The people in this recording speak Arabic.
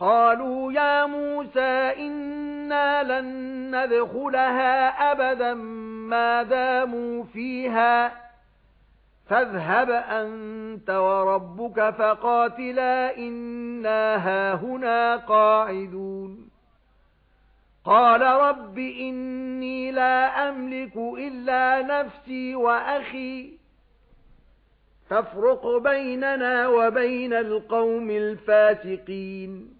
قالوا يا موسى إنا لن ندخلها أبدا ما داموا فيها. فاذهب أنت وربك فقاتلا إنا هاهنا قاعدون. قال رب إني لا أملك إلا نفسي وأخي. فافرق بيننا وبين القوم الفاسقين.